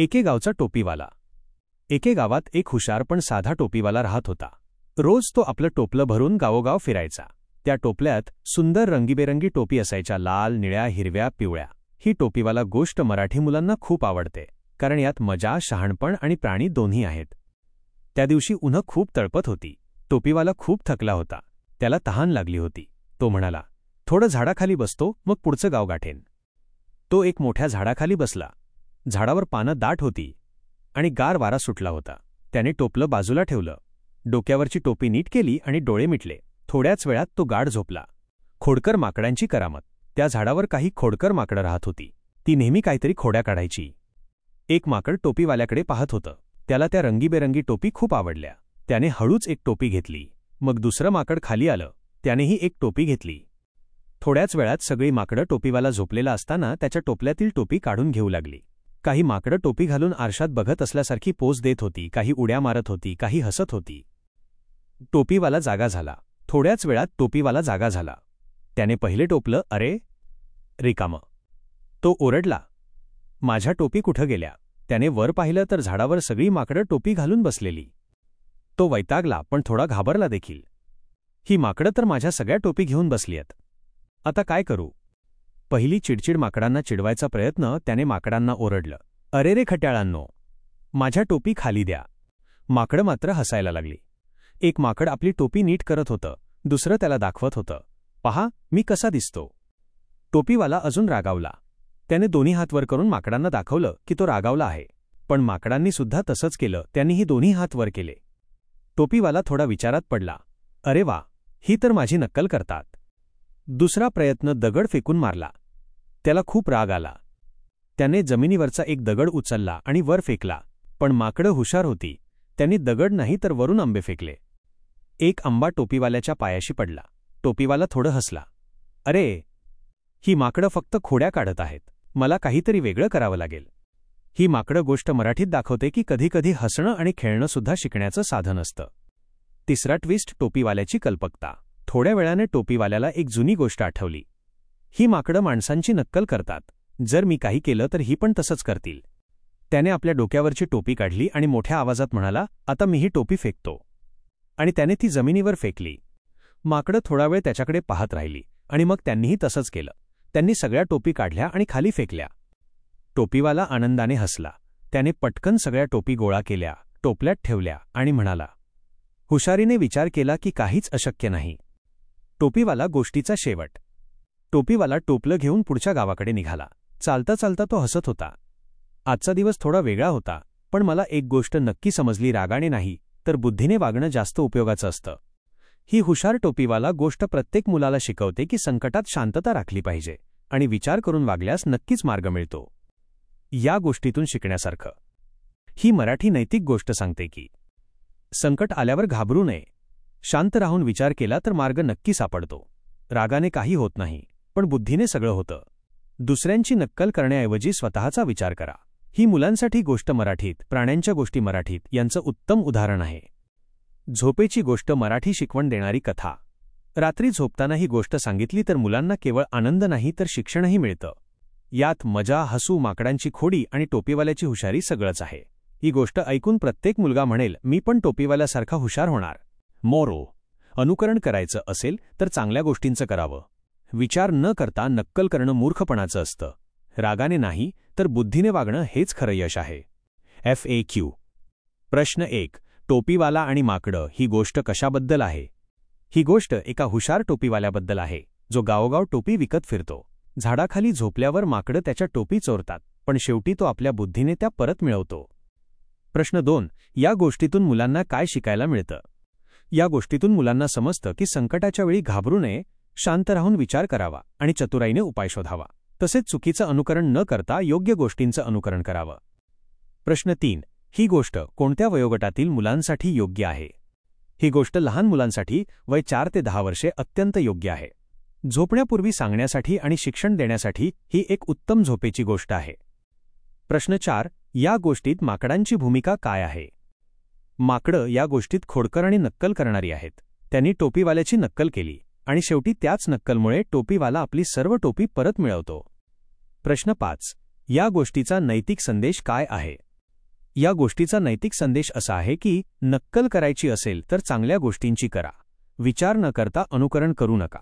एके गावचा टोपीवाला. एके गावात एक हुशार पण साधा टोपीवाला राहत होता. रोज तो आपलं टोपलं भरून गावोगाव फिरायचा. त्या टोपल्यात सुंदर रंगीबेरंगी टोपी असायच्या लाल निळ्या हिरव्या पिवळ्या. ही टोपीवाला गोष्ट मराठी मुलांना खूप आवडते कारण यात मजा शहाणपण आणि प्राणी दोन्ही आहेत. त्या दिवशी उन्ह खूप तळपत होती. टोपीवाला खूप थकला होता. त्याला तहान लागली होती. तो म्हणाला थोडं झाडाखाली बसतो मग पुढचं गाव गाठेन. तो एक मोठ्या झाडाखाली बसला. झाडावर पानं दाट होती आणि गार वारा सुटला होता. त्याने टोपलं बाजूला ठेवलं. डोक्यावरची टोपी नीट केली आणि डोळे मिटले. थोड्याच वेळात तो गाढ झोपला. खोडकर माकडांची करामत. त्या झाडावर काही खोडकर माकडं राहत होती. ती नेहमी काहीतरी खोड्या काढायची. एक माकड टोपीवाल्याकडे पाहत होतं. त्याला त्या रंगीबेरंगी टोपी खूप आवडल्या. त्याने हळूच एक टोपी घेतली. मग दुसरं माकड खाली आलं. त्यानेही एक टोपी घेतली. थोड्याच वेळात सगळी माकडं टोपीवाला झोपलेला असताना त्याच्या टोपल्यातील टोपी काढून घेऊ लागली. काही माकडं टोपी घालून आरशात बघत असल्यासारखी पोच देत होती काही उड्या मारत होती काही हसत होती. टोपीवाला जागा झाला. थोड्याच वेळात टोपीवाला जागा झाला. त्याने पहिले टोपलं अरे रिकामं. तो ओरडला माझ्या टोपी कुठं गेल्या? त्याने वर पाहिलं तर झाडावर सगळी माकडं टोपी घालून बसलेली. तो वैतागला पण थोडा घाबरला देखील. ही माकडं तर माझ्या सगळ्या टोपी घेऊन बसलीयत. आता काय करू? पहिली चिडचिड माकडांना चिडवायचा प्रयत्न त्याने माकडांना ओरडलं. अरे रे खट्याळांनो माझ्या टोपी खाली द्या. माकडं मात्र हसायला लागली. एक माकड आपली टोपी नीट करत होतं दुसरं त्याला दाखवत होतं. पहा मी कसा दिसतो. टोपीवाला अजून रागावला. त्याने दोन्ही हात वर करून माकडांना दाखवलं की तो रागावला आहे. पण माकडांनी सुद्धा तसंच केलं त्यांनीही दोन्ही हात वर केले. टोपीवाला थोडा विचारात पडला. अरे वा ही तर माझी नक्कल करतात. दुसरा प्रयत्न दगड फेकून मारला. त्याला खूप राग आला. त्याने जमिनीवरचा एक दगड उचलला आणि वर फेकला पण माकडं हुशार होती. त्यांनी दगड नाही तर वरून आंबे फेकले. एक आंबा टोपीवाल्याच्या पायाशी पडला. टोपीवाला थोडं हसला. अरे ही माकडं फक्त खोड्या काढत आहेत. मला काहीतरी वेगळं करावं लागेल. ही माकडं गोष्ट मराठीत दाखवते की कधीकधी हसणं आणि खेळणं सुद्धा शिकण्याचं साधन असतं. तिसरा ट्विस्ट टोपीवाल्याची कल्पकता. थोड्या वेळाने टोपीवाल्याला एक जुनी गोष्ट आठवली. ही माकडं माणसांची नक्कल करतात. जर मी काही केलं तर ही पण तसंच करतील. त्याने आपल्या डोक्यावरची टोपी काढली आणि मोठ्या आवाजात म्हणाला आता मीही टोपी फेकतो. आणि त्याने ती जमिनीवर फेकली. माकडं थोडा वेळ त्याच्याकडे पाहत राहिली आणि मग त्यांनीही तसंच केलं. त्यांनी सगळ्या टोपी काढल्या आणि खाली फेकल्या. टोपीवाला आनंदाने हसला. त्याने पटकन सगळ्या टोपी गोळा केल्या टोपल्यात ठेवल्या आणि म्हणाला हुशारीने विचार केला की काहीच अशक्य नाही. टोपीवाला गोष्टीचा शेवट. टोपीवाला टोपलं घेऊन पुढच्या गावाकडे निघाला. चालता चालता तो हसत होता. आजचा दिवस थोडा वेगळा होता पण मला एक गोष्ट नक्की समजली रागाने नाही तर बुद्धीने वागणं जास्त उपयोगाचं असतं. ही हुशार टोपीवाला गोष्ट प्रत्येक मुलाला शिकवते की संकटात शांतता राखली पाहिजे आणि विचार करून वागल्यास नक्कीच मार्ग मिळतो. या गोष्टीतून शिकण्यासारखं. ही मराठी नैतिक गोष्ट सांगते की संकट आल्यावर घाबरू नये. शांत राहून विचार केला तर मार्ग नक्की सापडतो. रागाने काही होत नाही. पण बुद्धीने सगळं होतं. दुसऱ्यांची नक्कल करण्याऐवजी स्वतःचा विचार करा. ही मुलांसाठी गोष्ट मराठीत प्राण्यांच्या गोष्टी मराठीत यांचं उत्तम उदाहरण आहे. झोपेची गोष्ट मराठी शिकवण देणारी कथा. रात्री झोपताना ही गोष्ट सांगितली तर मुलांना केवळ आनंद नाही तर शिक्षणही मिळतं. यात मजा हसू माकडांची खोडी आणि टोपीवाल्याची हुशारी सगळंच आहे. ही गोष्ट ऐकून प्रत्येक मुलगा म्हणेल मी पण टोपीवाल्यासारखा हुशार होणार. मोरो. अनुकरण करायचं असेल तर चांगल्या गोष्टींचं करावं. विचार न करता नक्कल करणं मूर्खपणाचं असतं. रागाने नाही तर बुद्धीने वागणं हेच खरं यश आहे. एफ ए क्यू प्रश्न एक. टोपीवाला आणि माकडं ही गोष्ट कशाबद्दल आहे? ही गोष्ट एका हुशार टोपीवाल्याबद्दल आहे जो गावोगाव टोपी विकत फिरतो. झाडाखाली झोपल्यावर माकडं त्याच्या टोपी चोरतात पण शेवटी तो आपल्या बुद्धीने त्या परत मिळवतो. प्रश्न दोन. या गोष्टीतून मुलांना काय शिकायला मिळतं? या गोष्टीतून मुलांना समजतं की संकटाच्या वेळी घाबरू नये शांत राहून विचार करावा आणि चतुराईने उपाय शोधावा. तसेच चुकीचं अनुकरण न करता योग्य गोष्टींचं अनुकरण करावं. प्रश्न तीन. ही गोष्ट कोणत्या वयोगटातील मुलांसाठी योग्य आहे? ही गोष्ट लहान मुलांसाठी वय चार ते दहा वर्षे अत्यंत योग्य आहे. झोपण्यापूर्वी सांगण्यासाठी आणि शिक्षण देण्यासाठी ही एक उत्तम झोपेची गोष्ट आहे. प्रश्न चार. या गोष्टीत माकडांची भूमिका काय आहे? माकडं या गोष्टीत खोडकर आणि नक्कल करणारी आहेत. त्यांनी टोपीवाल्याची नक्कल केली. आणि शेवटी त्याच नक्कलमुळे टोपीवाला आपली सर्व टोपी परत मिळवतो. प्रश्न पाच. या गोष्टीचा नैतिक संदेश काय आहे? या गोष्टीचा नैतिक संदेश असा आहे की नक्कल करायची असेल तर चांगल्या गोष्टींची करा. विचार न करता अनुकरण करू नका.